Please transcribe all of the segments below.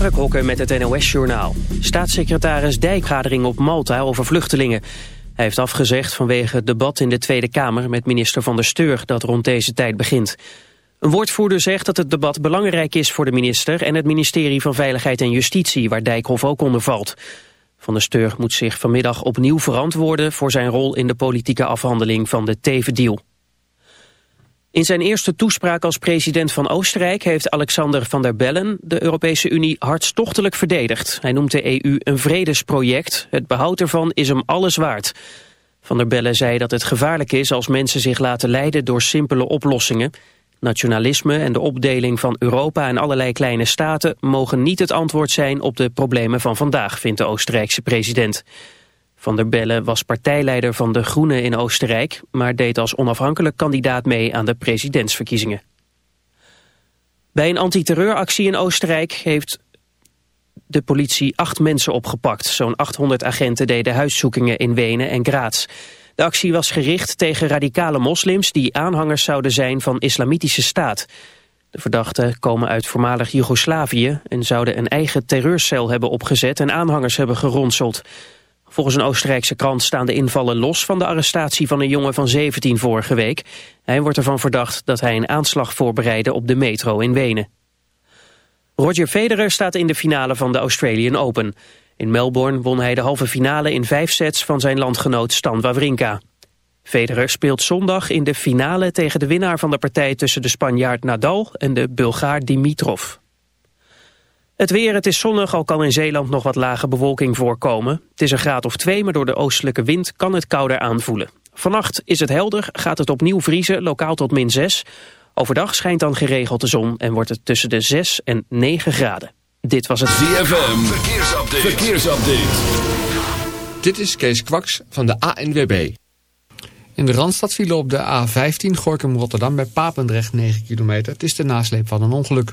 Mark Hokker met het NOS-journaal. Staatssecretaris Dijkgadering op Malta over vluchtelingen. Hij heeft afgezegd vanwege het debat in de Tweede Kamer met minister Van der Steur dat rond deze tijd begint. Een woordvoerder zegt dat het debat belangrijk is voor de minister en het ministerie van Veiligheid en Justitie waar Dijkhoff ook onder valt. Van der Steur moet zich vanmiddag opnieuw verantwoorden voor zijn rol in de politieke afhandeling van de Teven-deal. In zijn eerste toespraak als president van Oostenrijk heeft Alexander van der Bellen de Europese Unie hartstochtelijk verdedigd. Hij noemt de EU een vredesproject. Het behoud ervan is hem alles waard. Van der Bellen zei dat het gevaarlijk is als mensen zich laten leiden door simpele oplossingen. Nationalisme en de opdeling van Europa en allerlei kleine staten mogen niet het antwoord zijn op de problemen van vandaag, vindt de Oostenrijkse president. Van der Bellen was partijleider van de Groenen in Oostenrijk... maar deed als onafhankelijk kandidaat mee aan de presidentsverkiezingen. Bij een antiterreuractie in Oostenrijk heeft de politie acht mensen opgepakt. Zo'n 800 agenten deden huiszoekingen in Wenen en Graz. De actie was gericht tegen radicale moslims... die aanhangers zouden zijn van islamitische staat. De verdachten komen uit voormalig Joegoslavië... en zouden een eigen terreurcel hebben opgezet... en aanhangers hebben geronseld. Volgens een Oostenrijkse krant staan de invallen los van de arrestatie van een jongen van 17 vorige week. Hij wordt ervan verdacht dat hij een aanslag voorbereidde op de metro in Wenen. Roger Federer staat in de finale van de Australian Open. In Melbourne won hij de halve finale in vijf sets van zijn landgenoot Stan Wawrinka. Federer speelt zondag in de finale tegen de winnaar van de partij tussen de Spanjaard Nadal en de Bulgaar Dimitrov. Het weer, het is zonnig, al kan in Zeeland nog wat lage bewolking voorkomen. Het is een graad of twee, maar door de oostelijke wind kan het kouder aanvoelen. Vannacht is het helder, gaat het opnieuw vriezen, lokaal tot min 6. Overdag schijnt dan geregeld de zon en wordt het tussen de 6 en 9 graden. Dit was het ZFM, verkeersupdate. verkeersupdate. Dit is Kees Kwaks van de ANWB. In de Randstad vielen op de A15 Gorkum-Rotterdam bij Papendrecht 9 kilometer. Het is de nasleep van een ongeluk.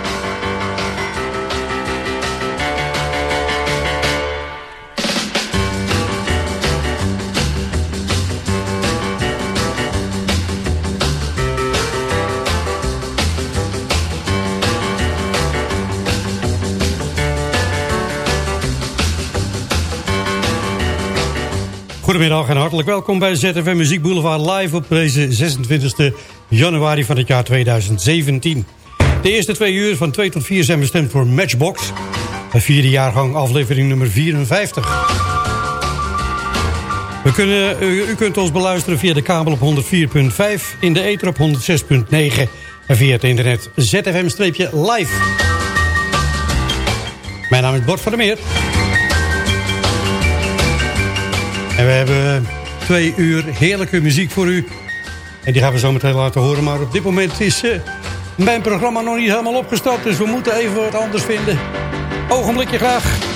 Goedemiddag en hartelijk welkom bij ZFM Muziek Boulevard live op deze 26 januari van het jaar 2017. De eerste twee uur van 2 tot 4 zijn bestemd voor Matchbox. De vierde jaargang aflevering nummer 54. We kunnen, u, kunt ons beluisteren via de kabel op 104.5, in de ether op 106.9 en via het internet ZFM-live. Mijn naam is Bart van der Meer. En we hebben twee uur heerlijke muziek voor u. En die gaan we zo meteen laten horen. Maar op dit moment is eh, mijn programma nog niet helemaal opgestart. Dus we moeten even wat anders vinden. Ogenblikje graag.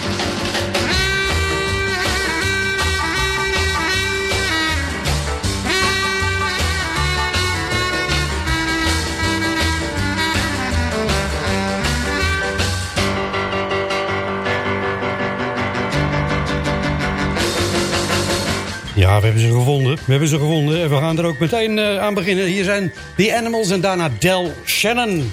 Ja, we hebben ze gevonden. We hebben ze gevonden. En we gaan er ook meteen eh, aan beginnen. Hier zijn The Animals en daarna Del Shannon.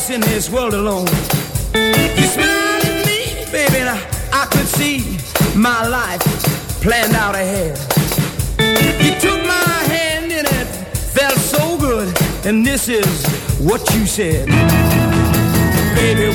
Else in this world alone. You smiled at me, baby, and I, I could see my life planned out ahead. You took my hand and it felt so good, and this is what you said. Baby,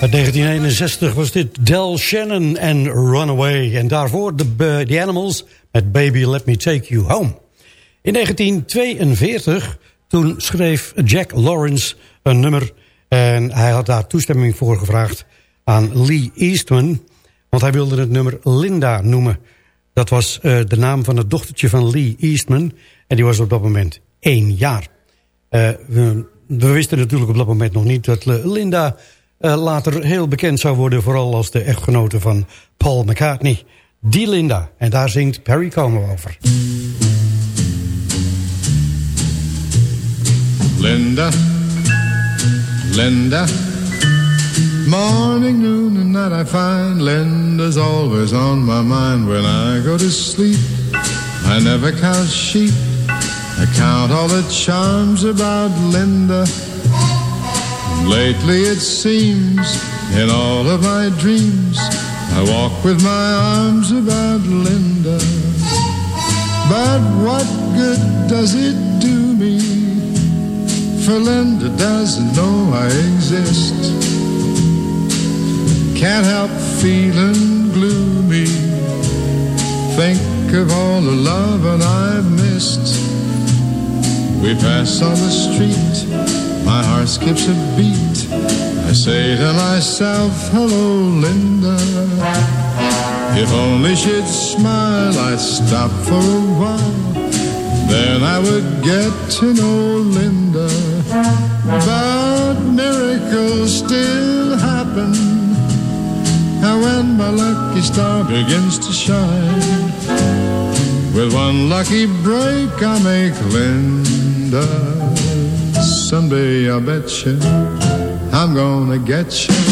Uit 1961 was dit Del Shannon en Runaway. En daarvoor de uh, The Animals met Baby Let Me Take You Home. In 1942, toen schreef Jack Lawrence een nummer... en hij had daar toestemming voor gevraagd aan Lee Eastman... want hij wilde het nummer Linda noemen. Dat was uh, de naam van het dochtertje van Lee Eastman... en die was op dat moment één jaar. Uh, we, wisten natuurlijk op dat moment nog niet dat Linda later heel bekend zou worden... vooral als de echtgenote van Paul McCartney. Die Linda. En daar zingt Perry Como over. Linda, Linda, morning, noon, and night I find Linda's always on my mind when I go to sleep. I never count sheep, I count all the charms about Linda. Lately it seems, in all of my dreams, I walk with my arms about Linda. But what good does it do me? For Linda doesn't know I exist. Can't help feeling gloomy. Think of all the loving I've missed. We pass on the street, my heart skips a beat. I say to myself, hello, Linda. If only she'd smile, I'd stop for a while. then I would get to know Linda. But miracles still happen. And when my lucky star begins to shine, with one lucky break I make Linda. Someday I bet you I'm gonna get you.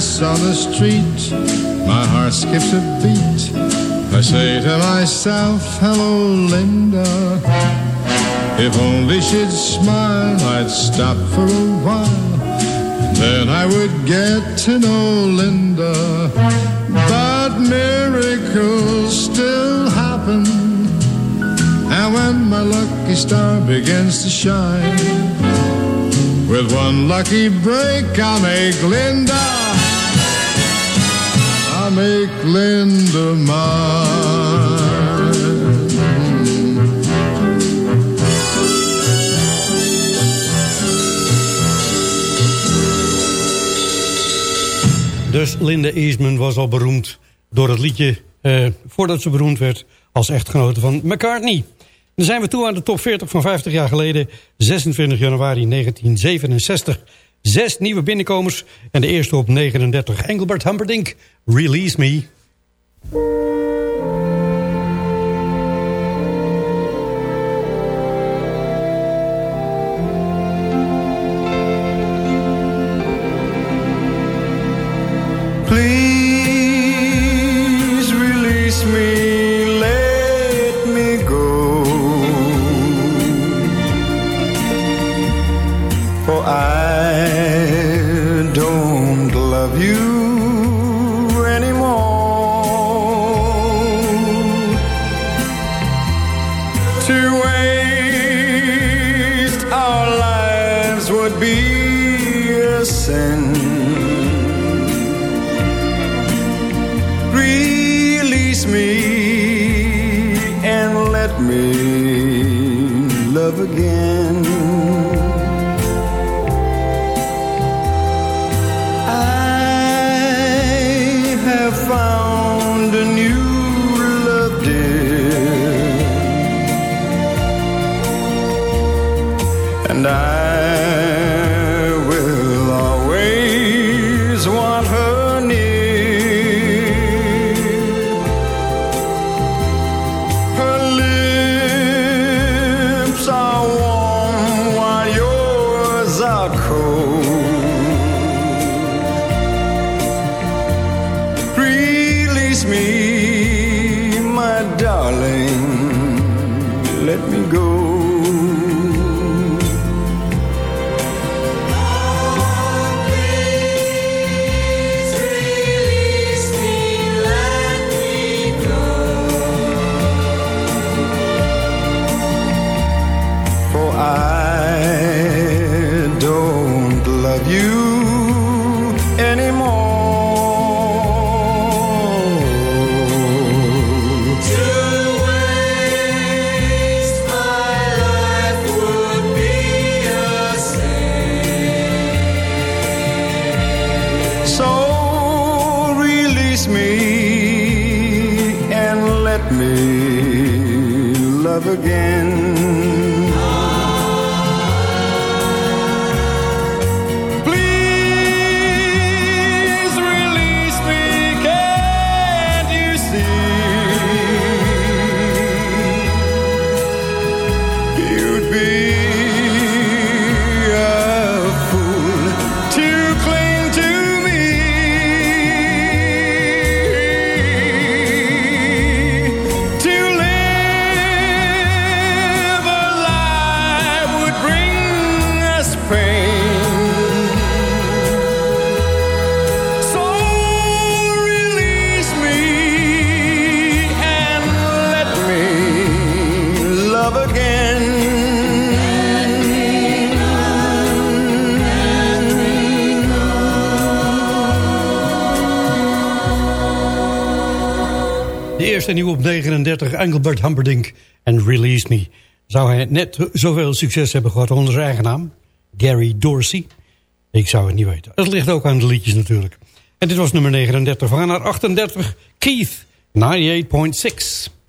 Pass on the street, my heart skips a beat. I say to myself, hello, Linda. If only she'd smile, I'd stop for a while. Then I would get to know Linda. But miracles still happen. And when my lucky star begins to shine, with one lucky break, I'll make Linda. Make Linda mine. Dus Linda Eastman was al beroemd door het liedje... eh, voordat ze beroemd werd als echtgenote van McCartney. Dan zijn we toe aan de top 40 van 50 jaar geleden. 26 januari 1967. Zes nieuwe binnenkomers en de eerste op 39. Engelbert Humperdinck, Release Me. En nieuw op 39 Engelbert Humperdinck en Release Me. Zou hij net zoveel succes hebben gehad onder zijn eigen naam? Gary Dorsey? Ik zou het niet weten. Het ligt ook aan de liedjes natuurlijk. En dit was nummer 39. We gaan naar 38. Keith, 98.6.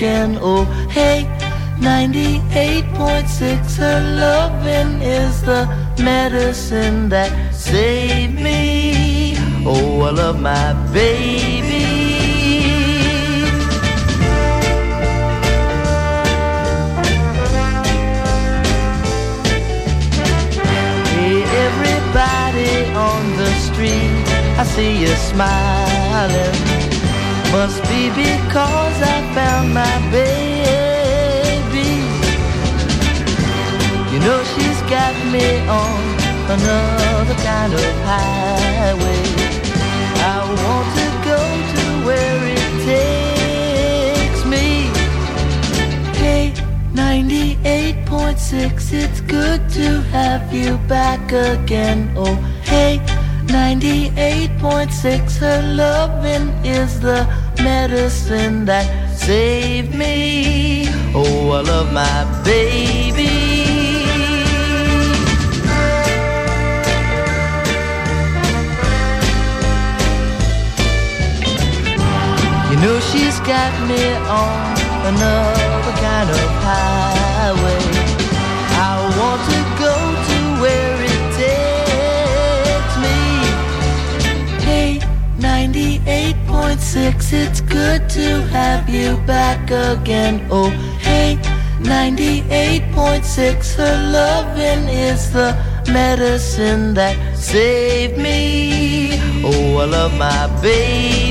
again. Oh, hey, 98.6, her loving is the medicine that saved me. Oh, I love my baby. Hey, everybody on the street, I see you smiling. Must be because found my baby. You know she's got me on another kind of highway. I want to go to where it takes me. Hey, 98.6, it's good to have you back again. Oh, hey, 98.6, her loving is the medicine that saved me. Oh, I love my baby. You know she's got me on another kind of highway. 98.6, it's good to have you back again. Oh, hey, 98.6, her loving is the medicine that saved me. Oh, I love my baby.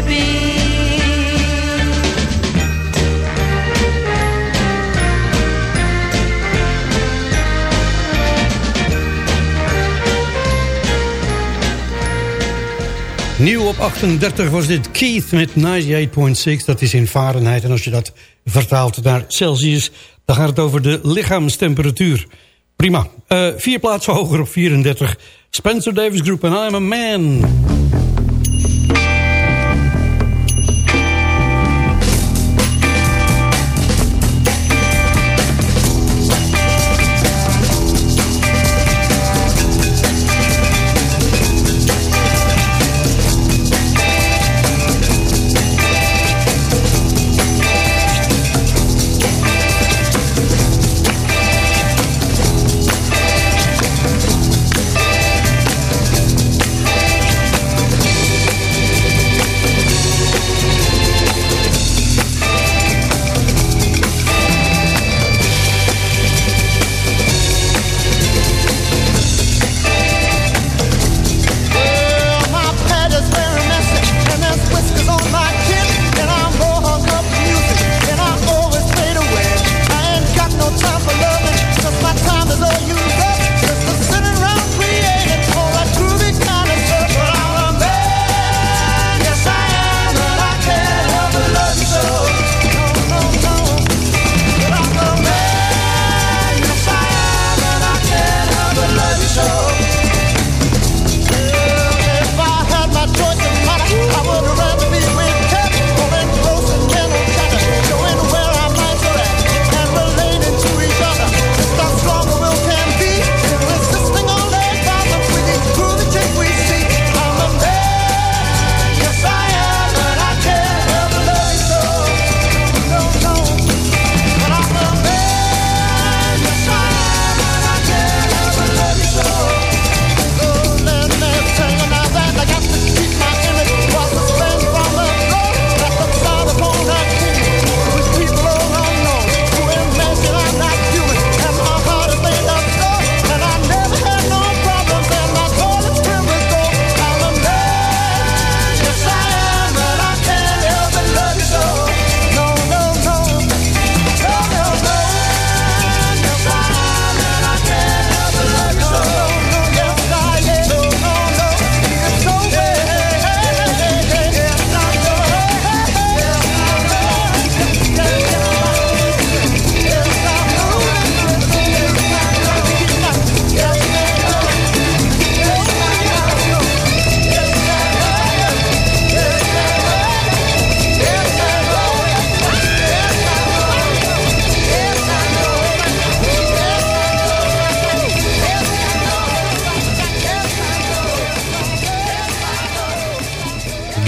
Nieuw op 38 was dit Keith met 98.6. Dat is in Fahrenheit. En als je dat vertaalt naar Celsius... dan gaat het over de lichaamstemperatuur. Prima. Eh, vier plaatsen hoger op 34. Spencer Davis Group en I'm a Man.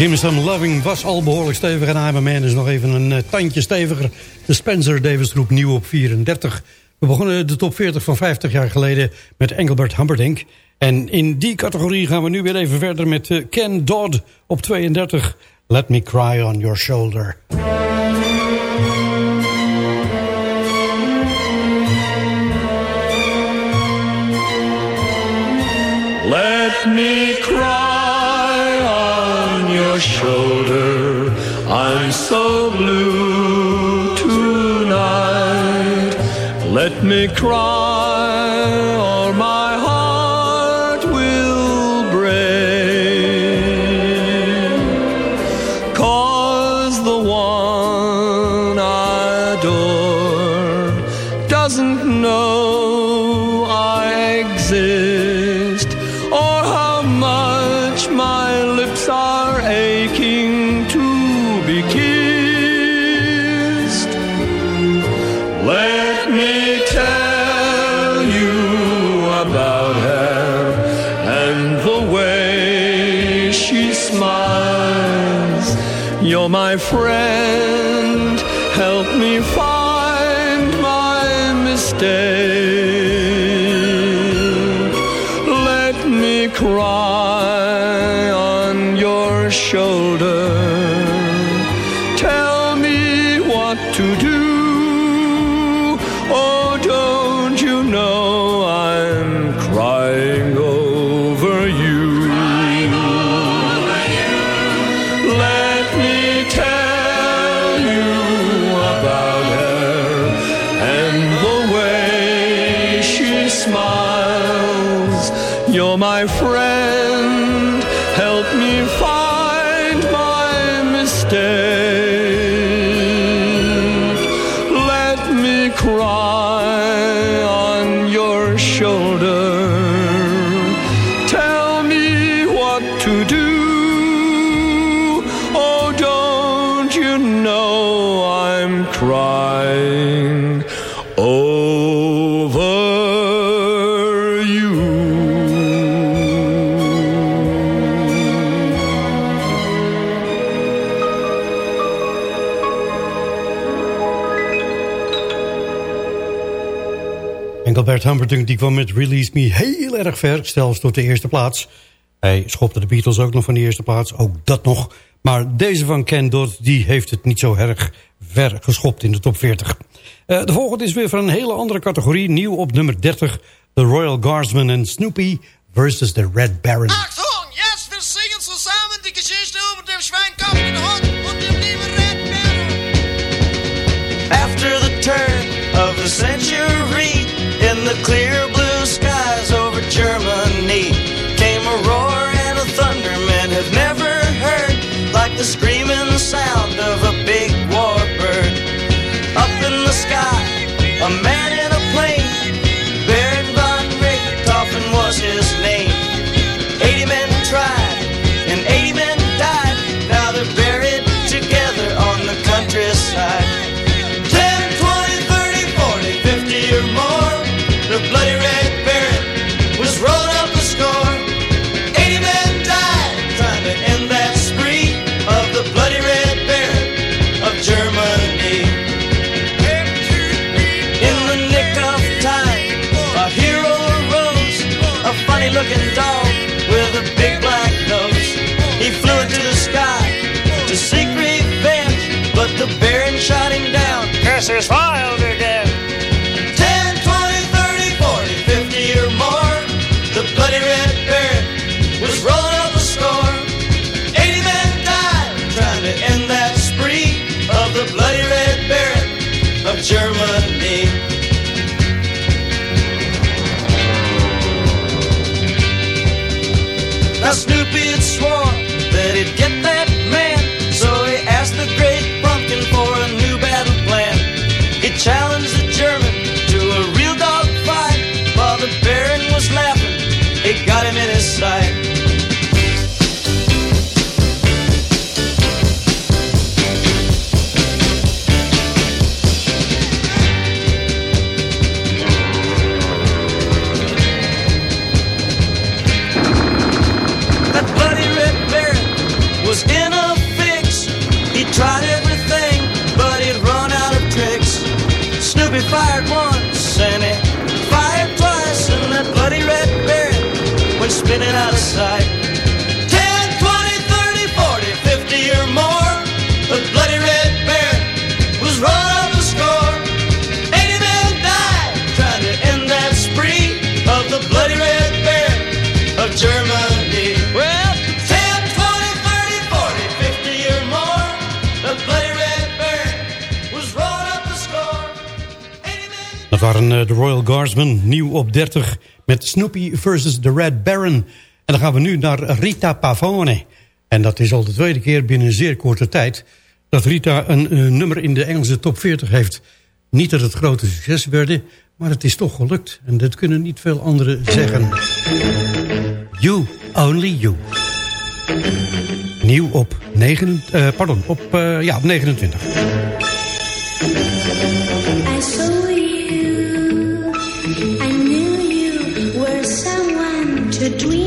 Give Me Some Loving was al behoorlijk stevig en I'm a Man is nog even een eh, tandje steviger. De Spencer Davis groep nieuw op 34. We begonnen de top 40 van 50 jaar geleden met Engelbert Humperdinck. En in die categorie gaan we nu weer even verder met eh, Ken Dodd op 32. Let Me Cry On Your Shoulder. Let me cry shoulder. I'm so blue tonight. Let me cry You're my friend, my friend, Engelbert Humperdinck die kwam met Release Me heel erg ver, zelfs tot de eerste plaats. Hij schopte de Beatles ook nog van de eerste plaats, ook dat nog. Maar deze van Ken Dodd, die heeft het niet zo erg ver geschopt in de top 40. Eh, de volgende is weer van een hele andere categorie, nieuw op nummer 30. The Royal Guardsmen en Snoopy versus the Red Baron. Achtung, jetzt wir singen zusammen die Geschichte Hund van eh, de Royal Guardsmen, nieuw op 30... met Snoopy versus the Red Baron. En dan gaan we nu naar Rita Pavone. En dat is al de tweede keer binnen zeer korte tijd... dat Rita een eh, nummer in de Engelse top 40 heeft. Niet dat het grote succes werden, maar het is toch gelukt. En dat kunnen niet veel anderen zeggen. You, only you. Nieuw op, 9, eh, pardon, op, ja, op 29. I the dream.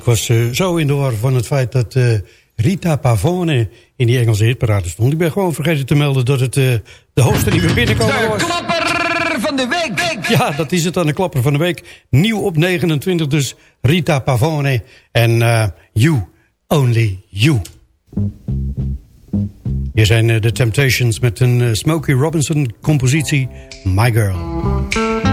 Ik was eh, zo in de war van het feit dat eh, Rita Pavone in die Engelse hitparade stond. Ik ben gewoon vergeten te melden dat het eh, de hoogste die we binnenkomen was. klapper van de week. Ja, dat is het dan, de klapper van de week. Nieuw op 29, dus Rita Pavone en You, Only You. Hier zijn de Temptations met een Smokey Robinson compositie, My Girl.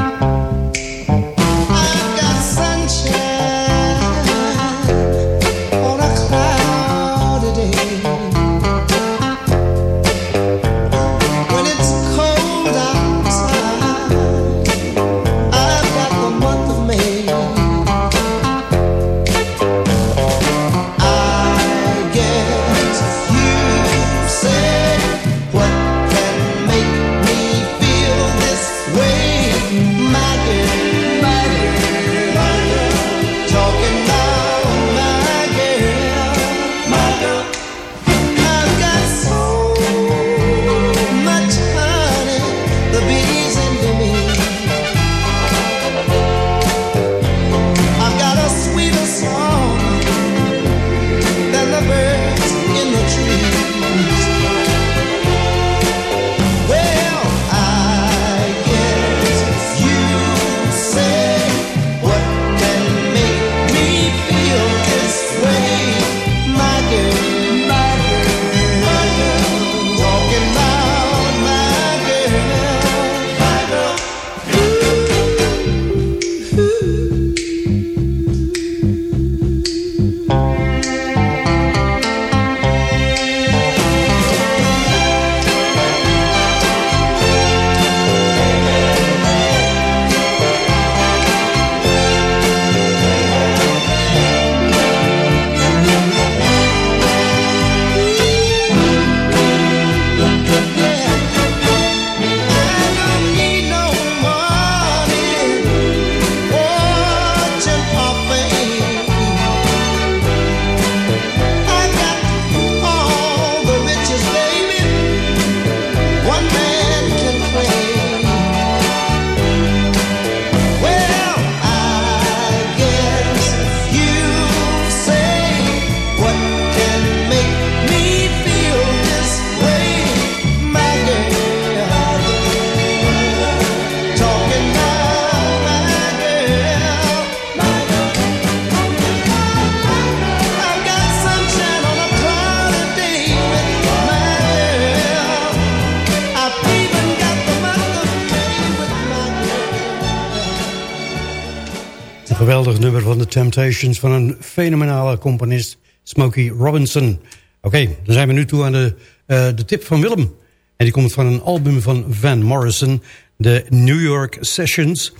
Van The Temptations van een fenomenale componist, Smokey Robinson. Oké, dan zijn we nu toe aan de, eh, de tip van Willem. En die komt van een album van Van Morrison, de New York Sessions.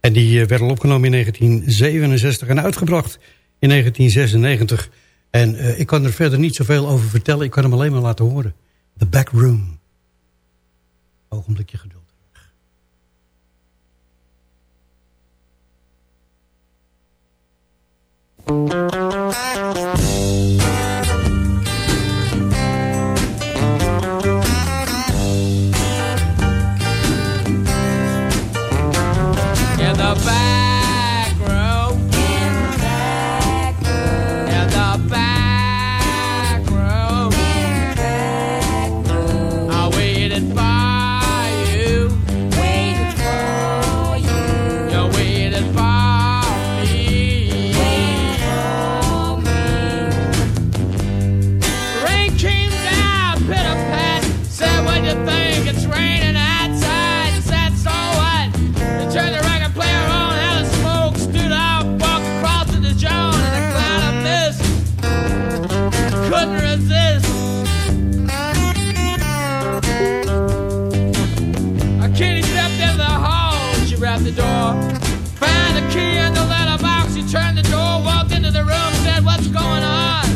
En die eh, werd al opgenomen in 1967 en uitgebracht in 1996. En eh, ik kan er verder niet zoveel over vertellen, ik kan hem alleen maar laten horen. The Back Room. Ogenblikje geduld. thank you Found the key in the letterbox, she turned the door, walked into the room, said, What's going on?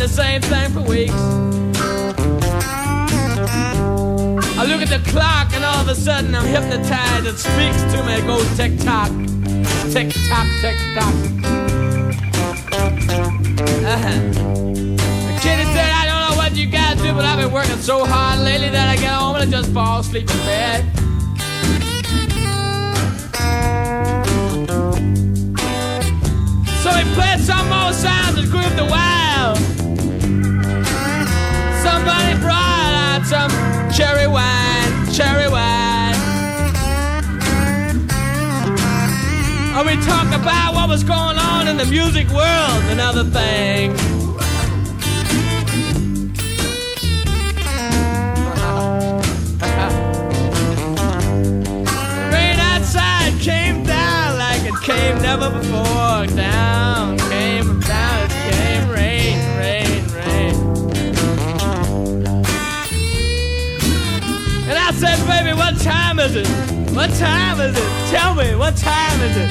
The same thing for weeks. I look at the clock and all of a sudden I'm hypnotized. It speaks to me. It goes tick tock, tick tock, tick tock. Uh-huh. The kitty said, I don't know what you guys do, but I've been working so hard lately that I get home and I just fall asleep in bed. So he played some more sounds and grooved a while. Somebody brought out some cherry wine, cherry wine. And we talked about what was going on in the music world and other things. Time is it? What time is it? Tell me, what time is it?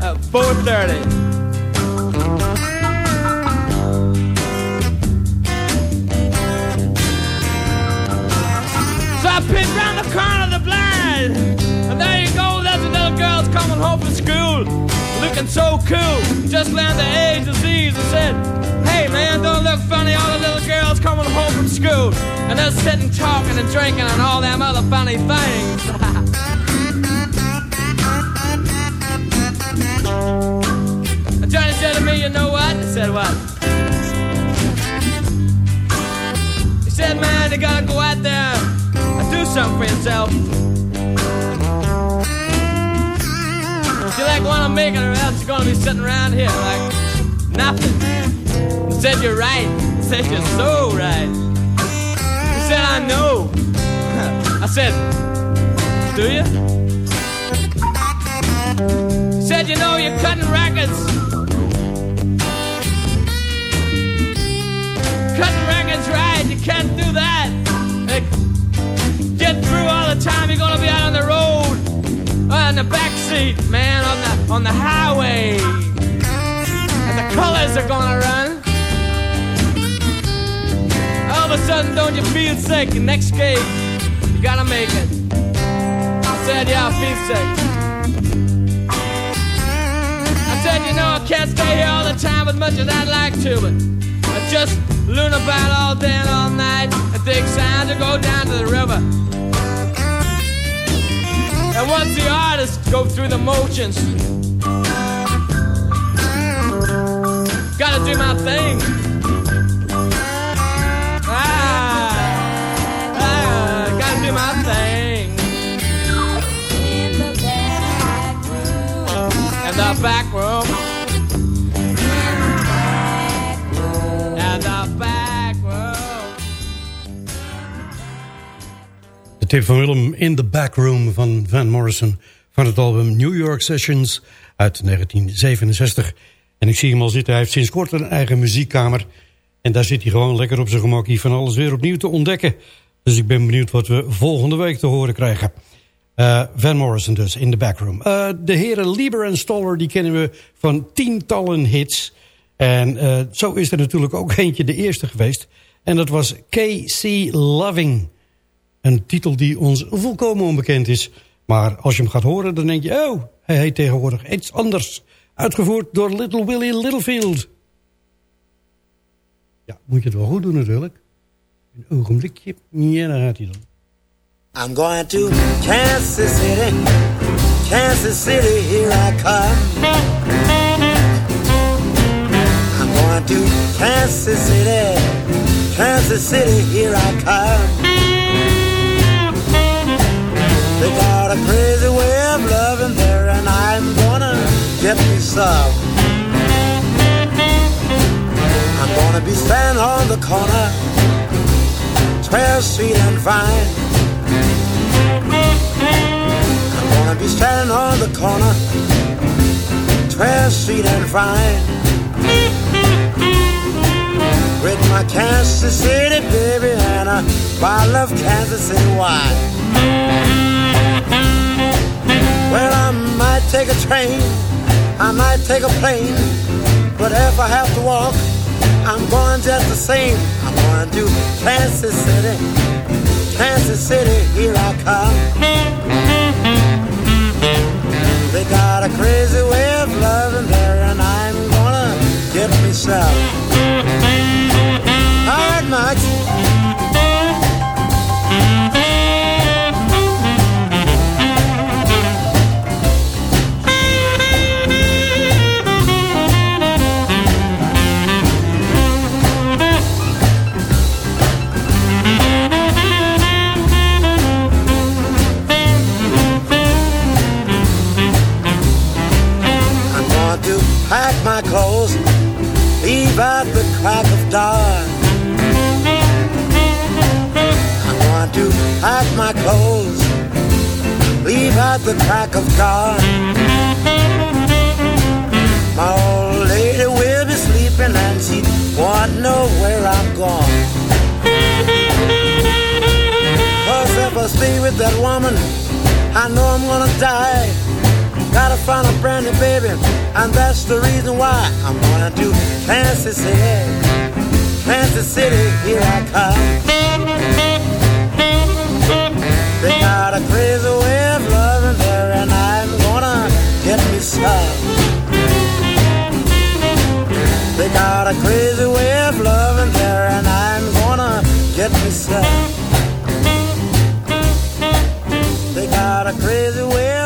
Uh, 4.30. So I peeked round the corner of the blind. And there you go, there's the little girls coming home from school. Looking so cool, just learned the A's and Z's and said, Hey man, don't look funny, all the little girls coming home from school. And they're sitting talking and drinking and all them other funny things. Johnny said to me, you know what? I said, what? He said, man, you gotta go out there and do something for yourself. You like wanna make it or else you're gonna be sitting around here like nothing. Said, you're right. He said, you're so right. He said, I know. I said, do you? He said, you know, you're cutting records. Cutting records right, you can't do that. Get through all the time you're gonna be out on the road. Uh, in the back seat, man, on the on the highway. And the colors are gonna run. Of a sudden, don't you feel sick? Next gate, you gotta make it. I said, yeah, I feel sick. I said, you know, I can't stay here all the time as much as I'd like to, but I just loon about all day and all night. I think it's time to go down to the river. And once the artists go through the motions, gotta do my thing. My thing. In the back room. In the back room. The back room. De tip van Willem in the Backroom van Van Morrison... van het album New York Sessions uit 1967. En ik zie hem al zitten. Hij heeft sinds kort een eigen muziekkamer. En daar zit hij gewoon lekker op zijn gemakkie van alles weer opnieuw te ontdekken. Dus ik ben benieuwd wat we volgende week te horen krijgen. Eh, Van Morrison dus, in the Backroom. Eh, de heren Lieber en Stoller, die kennen we van tientallen hits. En eh, zo is er natuurlijk ook eentje de eerste geweest. En dat was K.C. Loving. Een titel die ons volkomen onbekend is. Maar als je hem gaat horen, dan denk je... oh, hij heet tegenwoordig iets anders. Uitgevoerd door Little Willie Littlefield. Ja, moet je het wel goed doen natuurlijk. Een ogenblikje. Ja, daar gaat hij dan. I'm going to Kansas City, Kansas City, here I come. I'm going to Kansas City, Kansas City, here I come. They got a crazy way of loving there, and I'm gonna get me some. I'm gonna be standing on the corner, 12th Street and Vine. I'm gonna be standing on the corner, 12th Street and Vine. With my Kansas City baby and a bottle of Kansas City wine. Well, I might take a train, I might take a plane, but if I have to walk, I'm going just the same. Going to Kansas City, Kansas City, here I come. They got a crazy way of loving there, and I'm gonna get. All right, Max. Clothes, leave at the crack of dawn. I'm going to pack my clothes, leave at the crack of dawn. My old lady will be sleeping and she won't know where I'm gone. Cause if I stay with that woman, I know I'm gonna die. Gotta find a brand new baby, and that's the reason why I'm to do Kansas City. Kansas City, here I come. They got a crazy way of loving there, and I'm gonna get me some. They got a crazy way of loving there, and I'm gonna get me some. They got a crazy way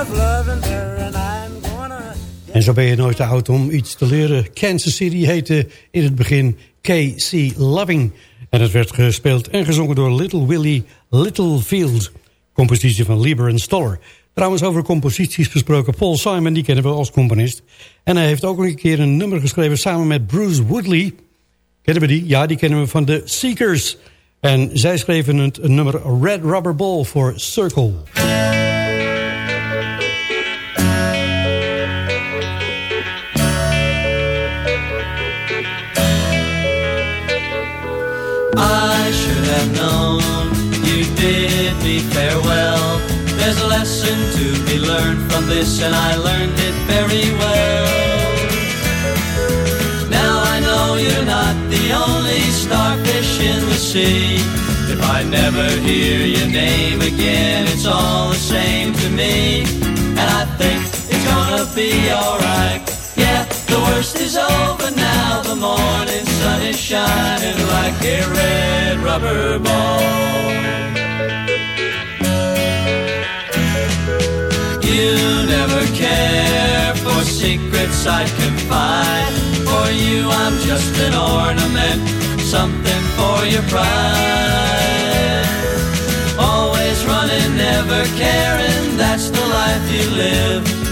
zo ben je nooit te oud om iets te leren. Kansas City heette in het begin K.C. Loving. En het werd gespeeld en gezongen door Little Willie Littlefield. Compositie van Lieber en Stoller. Trouwens over composities gesproken. Paul Simon, die kennen we als componist. En hij heeft ook een keer een nummer geschreven samen met Bruce Woodley. Kennen we die? Ja, die kennen we van de Seekers. En zij schreven het nummer Red Rubber Ball voor Circle. I should have known you bid me farewell. There's a lesson to be learned from this, and I learned it very well. Now I know you're not the only starfish in the sea. If I never hear your name again, it's all the same to me. And I think it's gonna be alright. The worst is over now. The morning sun is shining like a red rubber ball. You never care for secrets I'd confide. For you, I'm just an ornament, something for your pride. Always running, never caring, that's the life you live.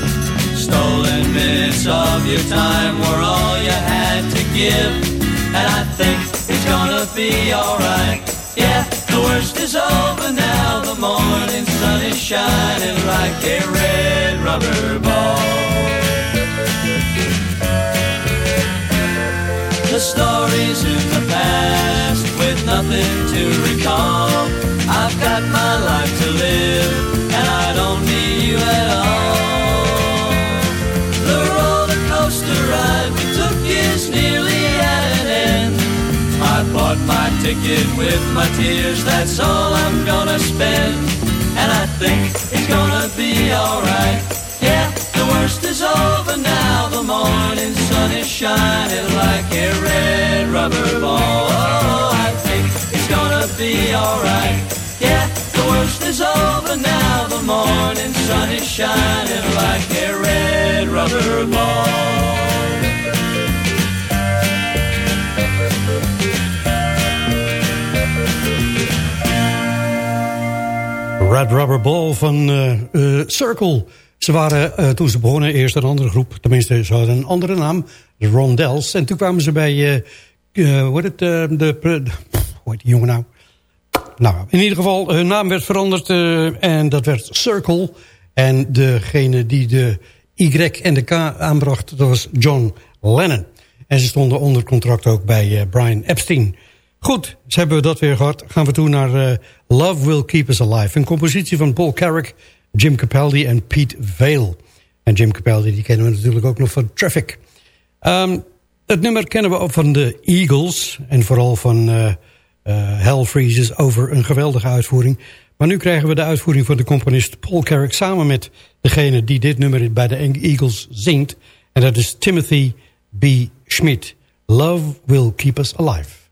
Stolen minutes of your time were all you had to give. And I think it's gonna be alright. Yeah, the worst is over now. The morning sun is shining like a red rubber ball. The stories in the past with nothing to recall. I've got my life to live, and I don't need you at all. My ticket with my tears, that's all I'm gonna spend. And I think it's gonna be alright. Yeah, the worst is over now. The morning sun is shining like a red rubber ball. Oh, I think it's gonna be alright. Yeah, the worst is over now. The morning sun is shining like a red rubber ball. Red Rubber Ball van eh, eh, Circle. Ze waren eh, toen ze begonnen eerst een andere groep. Tenminste, ze hadden een andere naam. De Rondells. En toen kwamen ze bij... hoe heet het? de, hoe heet die jongen nou? Nou, in ieder geval, hun naam werd veranderd. en dat werd Circle. En degene die de Y en de K aanbracht, dat was John Lennon. En ze stonden onder contract ook bij Brian Epstein. Goed, ze hebben dat weer gehad. Gaan we toe naar eh, Love Will Keep Us Alive. Een compositie van Paul Carrick, Jim Capaldi en Pete Vale. En Jim Capaldi die kennen we natuurlijk ook nog van Traffic. Ehm, het nummer kennen we ook van de Eagles. En vooral van eh eh, Hell Freezes over een geweldige uitvoering. Maar nu krijgen we de uitvoering van de componist Paul Carrick... samen met degene die dit nummer bij de Eagles zingt. En dat is Timothy B. Schmidt. Love Will Keep Us Alive.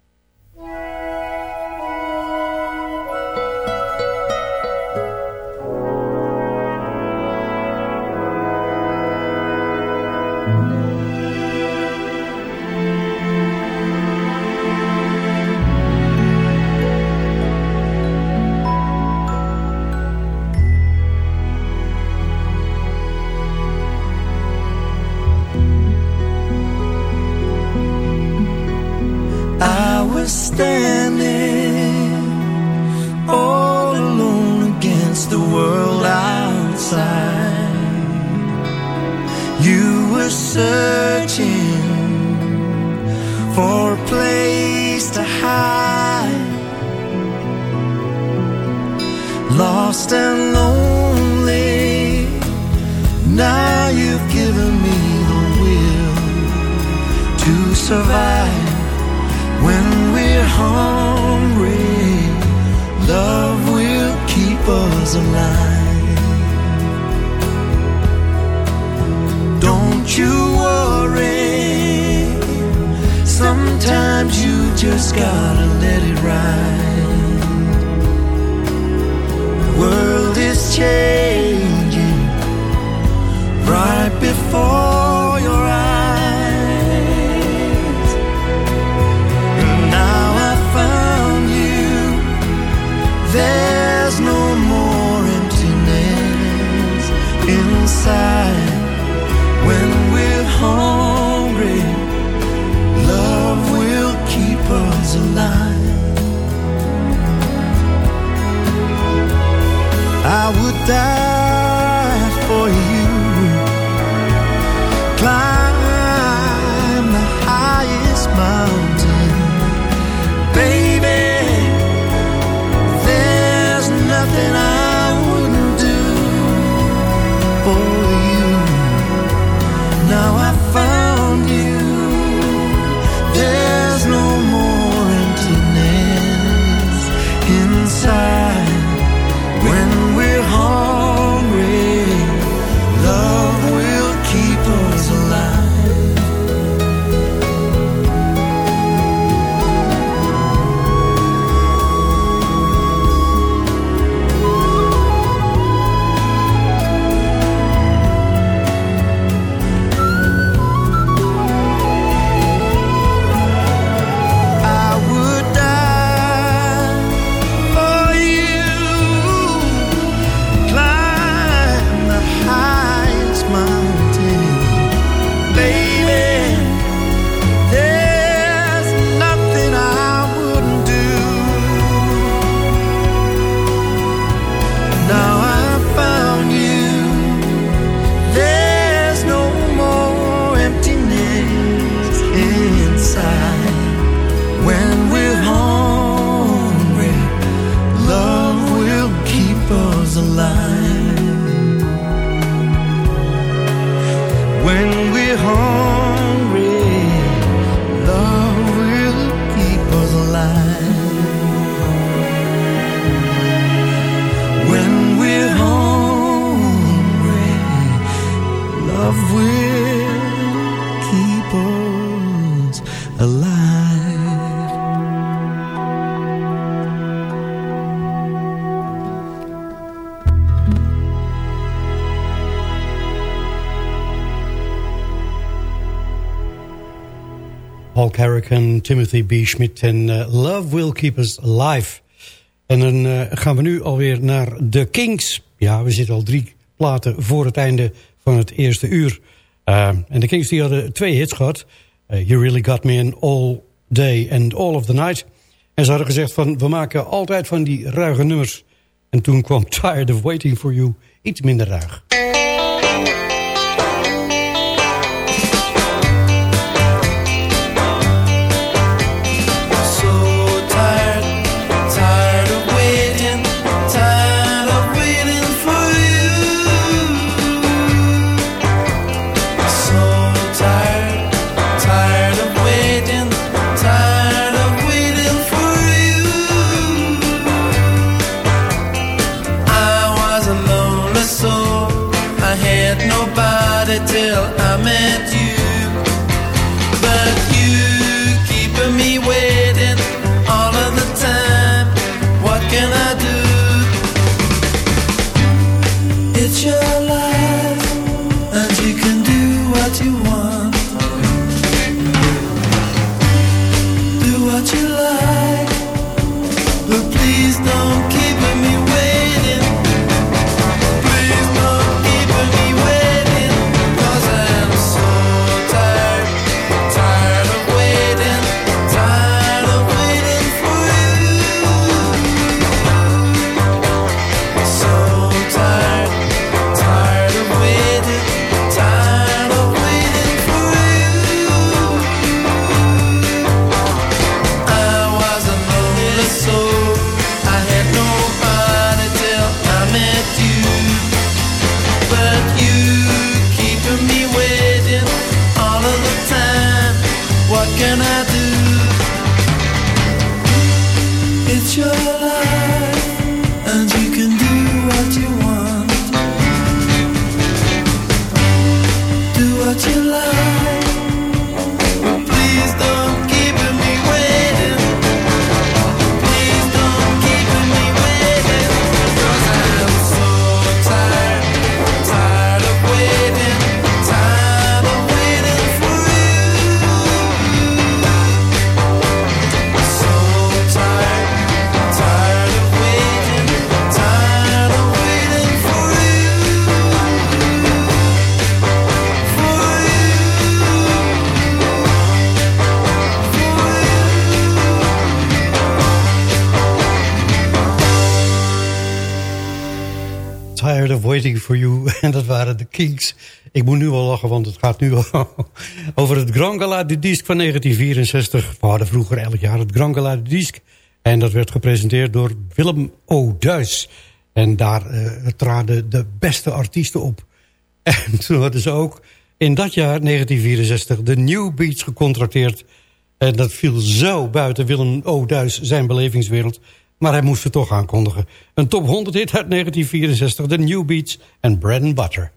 En Timothy B. Schmidt en eh, Love Will Keep Us Alive. En dan eh, gaan we nu alweer naar The Kings. Ja, we zitten al drie platen voor het einde van het eerste uur. Uh, en de Kings die hadden twee hits gehad. You Really Got Me in All Day and All of the Night. En ze hadden gezegd van, we maken altijd van die ruige nummers. En toen kwam Tired of Waiting For You iets minder ruig. Kings. Ik moet nu wel lachen, want het gaat nu over het Grand Gala du Disque van 1964. We hadden vroeger elk jaar het Grand Gala du Disque. En dat werd gepresenteerd door Willem O. En daar eh, traden de beste artiesten op. En toen hadden ze ook in dat jaar, 1964, de New Beats gecontracteerd. En dat viel zo buiten Willem O. Zijn belevingswereld. Maar hij moest het toch aankondigen. Een top 100 hit uit 1964, de New Beats en Bread and Butter.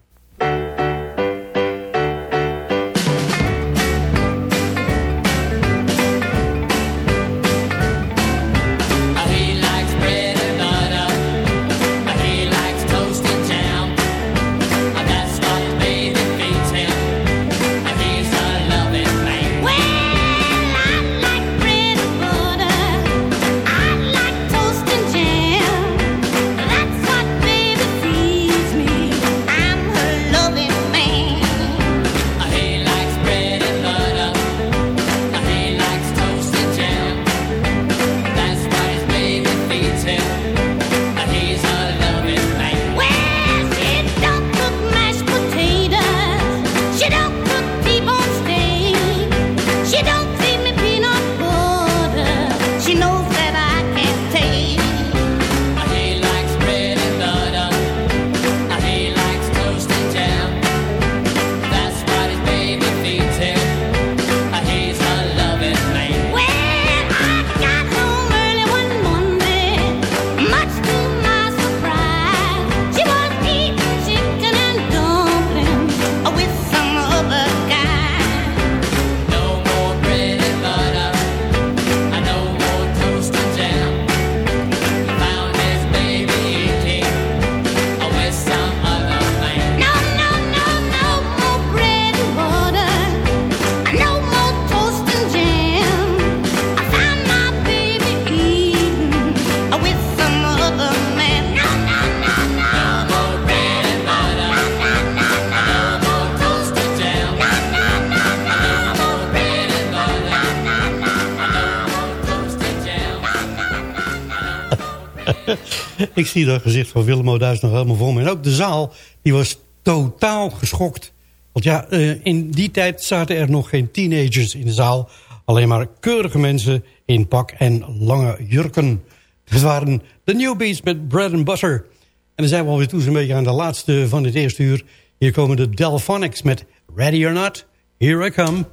Ik zie dat gezicht van Willemo Duis nog helemaal voor me. En ook de zaal, die was totaal geschokt. Want ja, eh, in die tijd zaten er nog geen teenagers in de zaal. Alleen maar keurige mensen in pak en lange jurken. Het waren de New Beats met bread and butter. En dan zijn we alweer toe zo'n beetje aan de laatste van het eerste uur. Hier komen de Delphonics met Ready or Not, Here I Come.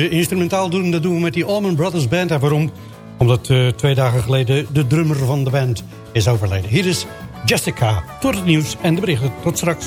Minuutje instrumentaal doen. Dat doen we met die Allman Brothers Band. En waarom? Omdat eh, twee dagen geleden de drummer van de band is overleden. Hier is Jessica. Tot het nieuws en de berichten. Tot straks.